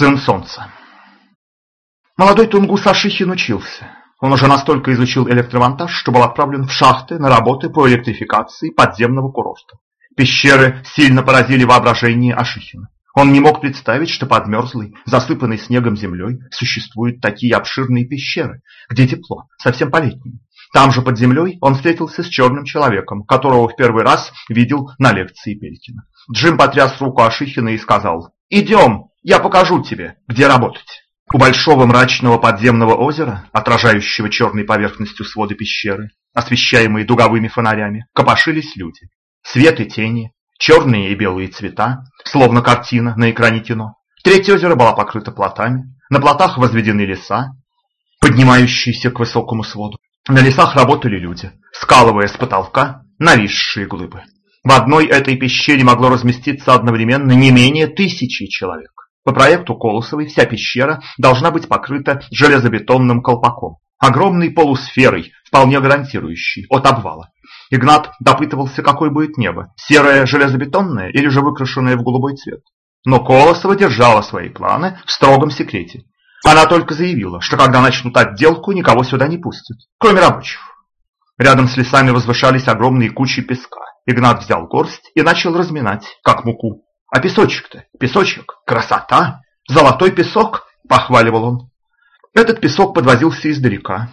Сын Солнца. Молодой Тунгус Ашихин учился. Он уже настолько изучил электромонтаж, что был отправлен в шахты на работы по электрификации подземного курорта. Пещеры сильно поразили воображение Ашихина. Он не мог представить, что под мерзлой, засыпанной снегом землей существуют такие обширные пещеры, где тепло, совсем по-летнему. Там же под землей он встретился с черным человеком, которого в первый раз видел на лекции Пелькина. Джим потряс руку Ашихина и сказал «Идем, я покажу тебе, где работать». У большого мрачного подземного озера, отражающего черной поверхностью своды пещеры, освещаемые дуговыми фонарями, копошились люди. Свет и тени, черные и белые цвета, словно картина на экране кино. Третье озеро было покрыто плотами, на плотах возведены леса, поднимающиеся к высокому своду. На лесах работали люди, скалывая с потолка нависшие глыбы. В одной этой пещере могло разместиться одновременно не менее тысячи человек. По проекту Колосовой вся пещера должна быть покрыта железобетонным колпаком, огромной полусферой, вполне гарантирующей от обвала. Игнат допытывался, какое будет небо, серое железобетонное или же выкрашенное в голубой цвет. Но Колосова держала свои планы в строгом секрете. Она только заявила, что когда начнут отделку, никого сюда не пустят, кроме рабочих. Рядом с лесами возвышались огромные кучи песка. Игнат взял горсть и начал разминать, как муку. А песочек-то, песочек, красота, золотой песок, похваливал он. Этот песок подвозился издалека.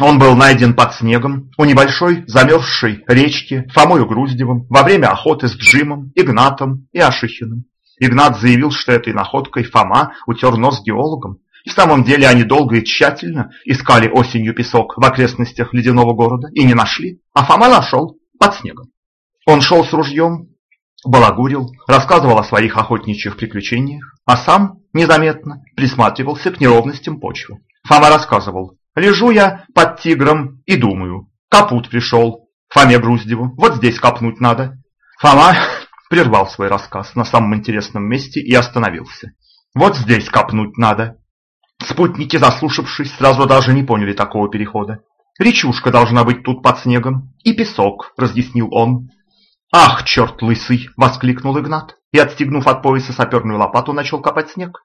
Он был найден под снегом у небольшой замерзшей речки Фомою Груздевым во время охоты с Джимом, Игнатом и Ашихиным. Игнат заявил, что этой находкой Фома утер нос геологам. И в самом деле они долго и тщательно искали осенью песок в окрестностях ледяного города и не нашли, а Фома нашел под снегом. Он шел с ружьем, балагурил, рассказывал о своих охотничьих приключениях, а сам незаметно присматривался к неровностям почвы. Фома рассказывал, лежу я под тигром и думаю, капут пришел, Фоме Груздеву, вот здесь копнуть надо. Фома прервал свой рассказ на самом интересном месте и остановился. Вот здесь копнуть надо. Спутники, заслушавшись, сразу даже не поняли такого перехода. Речушка должна быть тут под снегом. И песок, разъяснил он. «Ах, черт лысый!» – воскликнул Игнат и, отстегнув от пояса саперную лопату, начал копать снег.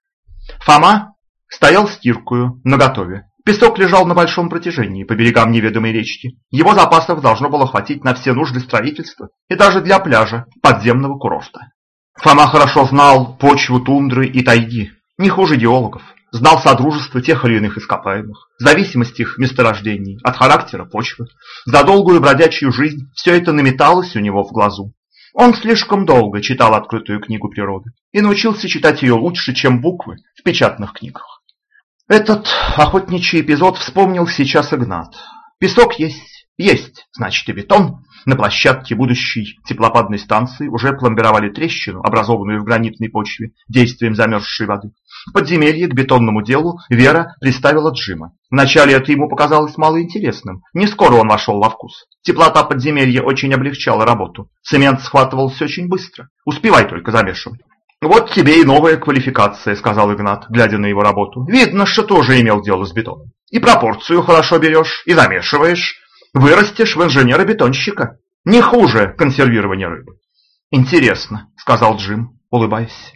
Фома стоял с киркою наготове. Песок лежал на большом протяжении по берегам неведомой речки. Его запасов должно было хватить на все нужды строительства и даже для пляжа подземного курорта. Фома хорошо знал почву тундры и тайги, не хуже геологов. Знал содружество тех или иных ископаемых, зависимость их месторождений от характера почвы. За долгую бродячую жизнь все это наметалось у него в глазу. Он слишком долго читал открытую книгу природы и научился читать ее лучше, чем буквы в печатных книгах. Этот охотничий эпизод вспомнил сейчас Игнат. Песок есть, есть, значит и бетон. На площадке будущей теплопадной станции уже пломбировали трещину, образованную в гранитной почве, действием замерзшей воды. Подземелье к бетонному делу Вера приставила Джима. Вначале это ему показалось малоинтересным. Не скоро он вошел во вкус. Теплота подземелья очень облегчала работу. Цемент схватывался очень быстро. Успевай только замешивать. «Вот тебе и новая квалификация», — сказал Игнат, глядя на его работу. «Видно, что тоже имел дело с бетоном. И пропорцию хорошо берешь, и замешиваешь. Вырастешь в инженера-бетонщика. Не хуже консервирования рыбы». «Интересно», — сказал Джим, улыбаясь.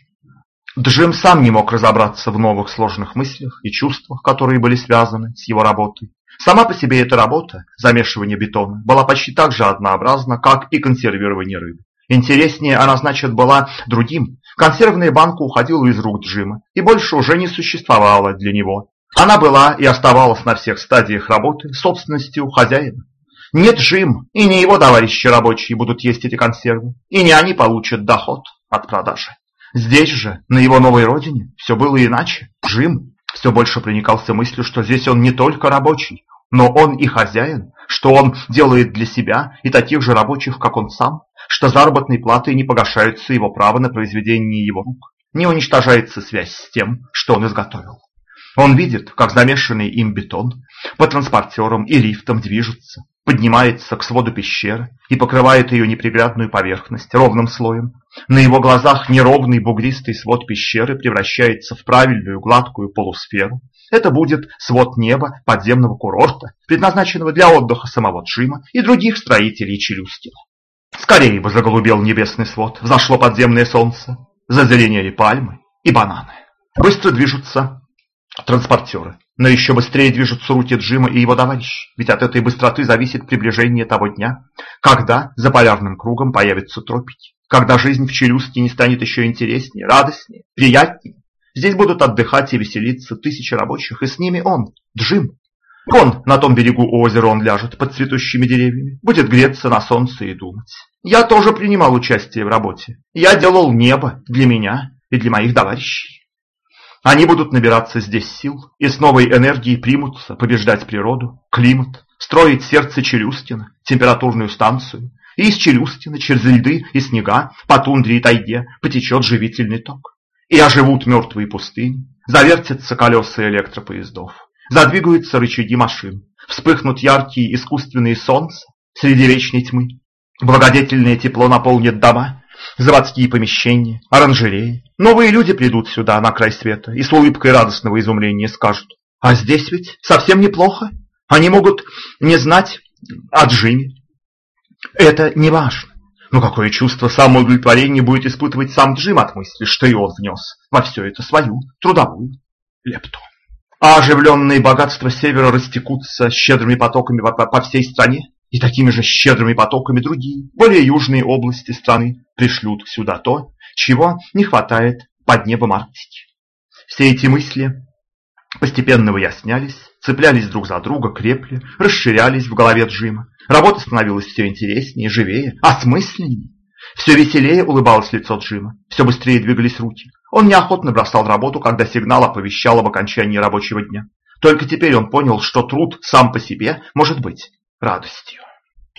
Джим сам не мог разобраться в новых сложных мыслях и чувствах, которые были связаны с его работой. Сама по себе эта работа, замешивание бетона, была почти так же однообразна, как и консервирование рыбы. Интереснее она, значит, была другим. Консервная банка уходила из рук Джима и больше уже не существовала для него. Она была и оставалась на всех стадиях работы собственностью хозяина. Не Джим и не его товарищи рабочие будут есть эти консервы, и не они получат доход от продажи. Здесь же, на его новой родине, все было иначе. Джим все больше проникался мыслью, что здесь он не только рабочий, но он и хозяин, что он делает для себя и таких же рабочих, как он сам, что заработной платой не погашается его право на произведение его рук, не уничтожается связь с тем, что он изготовил. Он видит, как замешанный им бетон по транспортерам и лифтам движется, поднимается к своду пещеры и покрывает ее неприглядную поверхность ровным слоем. На его глазах неровный бугристый свод пещеры превращается в правильную гладкую полусферу. Это будет свод неба подземного курорта, предназначенного для отдыха самого Джима и других строителей Челюскина. Скорее бы заголубел небесный свод, взошло подземное солнце, зазеленели пальмы и бананы. Быстро движутся транспортеры. Но еще быстрее движутся руки Джима и его товарищей, ведь от этой быстроты зависит приближение того дня, когда за полярным кругом появятся тропики, когда жизнь в челюсти не станет еще интереснее, радостнее, приятнее. Здесь будут отдыхать и веселиться тысячи рабочих, и с ними он, Джим. Вон, на том берегу озера он ляжет под цветущими деревьями, будет греться на солнце и думать. Я тоже принимал участие в работе. Я делал небо для меня и для моих товарищей. Они будут набираться здесь сил и с новой энергией примутся побеждать природу, климат, строить сердце Челюстина, температурную станцию, и из Челюстина через льды и снега по тундре и тайге потечет живительный ток. И оживут мертвые пустыни, завертятся колеса электропоездов, задвигаются рычаги машин, вспыхнут яркие искусственные солнца среди вечной тьмы. Благодетельное тепло наполнит дома, заводские помещения, оранжереи. Новые люди придут сюда, на край света, и с улыбкой радостного изумления скажут, а здесь ведь совсем неплохо. Они могут не знать о Джиме. Это не важно. Но какое чувство самоудовлетворения будет испытывать сам Джим от мысли, что и он внес во все это свою трудовую лепту. А оживленные богатства севера растекутся щедрыми потоками по, по всей стране, и такими же щедрыми потоками другие, более южные области страны пришлют сюда то, чего не хватает под небом Арктики. Все эти мысли постепенно выяснялись, цеплялись друг за друга, крепли, расширялись в голове Джима. Работа становилась все интереснее, живее, осмысленнее. Все веселее улыбалось лицо Джима, все быстрее двигались руки. Он неохотно бросал работу, когда сигнал оповещал об окончании рабочего дня. Только теперь он понял, что труд сам по себе может быть радостью.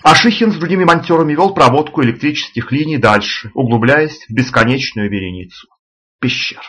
Ашихин с другими монтерами вел проводку электрических линий дальше, углубляясь в бесконечную вереницу пещер.